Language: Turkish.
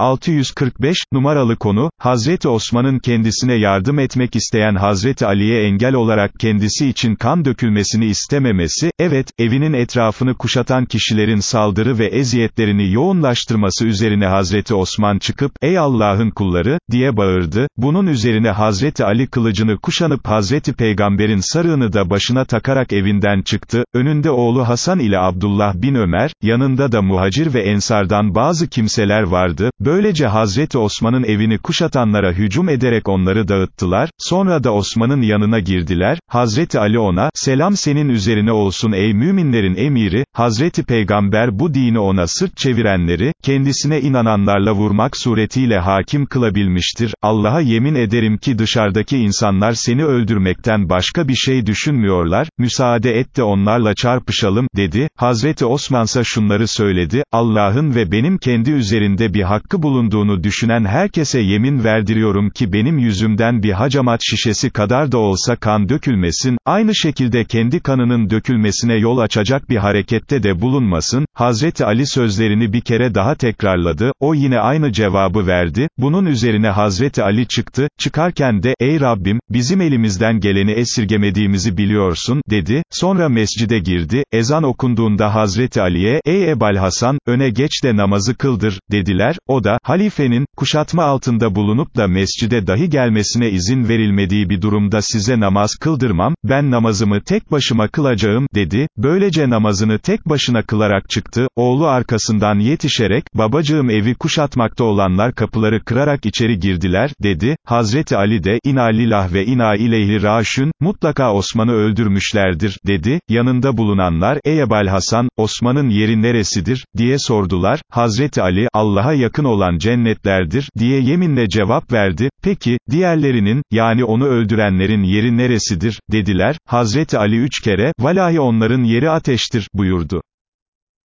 645, numaralı konu, Hazreti Osman'ın kendisine yardım etmek isteyen Hazreti Ali'ye engel olarak kendisi için kan dökülmesini istememesi, evet, evinin etrafını kuşatan kişilerin saldırı ve eziyetlerini yoğunlaştırması üzerine Hazreti Osman çıkıp, ey Allah'ın kulları, diye bağırdı, bunun üzerine Hazreti Ali kılıcını kuşanıp Hazreti Peygamber'in sarığını da başına takarak evinden çıktı, önünde oğlu Hasan ile Abdullah bin Ömer, yanında da muhacir ve ensardan bazı kimseler vardı, böylece Hazreti Osman'ın evini kuşatanlara hücum ederek onları dağıttılar, sonra da Osman'ın yanına girdiler, Hazreti Ali ona, selam senin üzerine olsun ey müminlerin emiri, Hazreti Peygamber bu dini ona sırt çevirenleri, kendisine inananlarla vurmak suretiyle hakim kılabilmiştir, Allah'a yemin ederim ki dışarıdaki insanlar seni öldürmekten başka bir şey düşünmüyorlar, müsaade et de onlarla çarpışalım, dedi, Hazreti Osmansa şunları söyledi, Allah'ın ve benim kendi üzerinde bir hakkı bulunduğunu düşünen herkese yemin verdiriyorum ki benim yüzümden bir hacamat şişesi kadar da olsa kan dökülmesin, aynı şekilde kendi kanının dökülmesine yol açacak bir harekette de bulunmasın, Hazreti Ali sözlerini bir kere daha tekrarladı, o yine aynı cevabı verdi, bunun üzerine Hazreti Ali çıktı, çıkarken de, ey Rabbim, bizim elimizden geleni esirgemediğimizi biliyorsun, dedi, sonra mescide girdi, ezan okunduğunda Hazreti Ali'ye, ey Ebal Hasan, öne geç de namazı kıldır, dediler, o da, halifenin, kuşatma altında bulunup da mescide dahi gelmesine izin verilmediği bir durumda size namaz kıldırmam, ben namazımı tek başıma kılacağım, dedi, böylece namazını tek başına kılarak çıktı, oğlu arkasından yetişerek, babacığım evi kuşatmakta olanlar kapıları kırarak içeri girdiler, dedi, Hazreti Ali de, ina lillah ve ina ileyhi raşün, mutlaka Osman'ı öldürmüşlerdir, dedi, yanında bulunanlar, ey Ebal Hasan, Osman'ın yeri neresidir, diye sordular, Hazreti Ali, Allah'a yakın olan cennetlerdir, diye yeminle cevap verdi, peki, diğerlerinin, yani onu öldürenlerin yeri neresidir, dediler, Hazreti Ali üç kere, valahi onların yeri ateştir, buyurdu.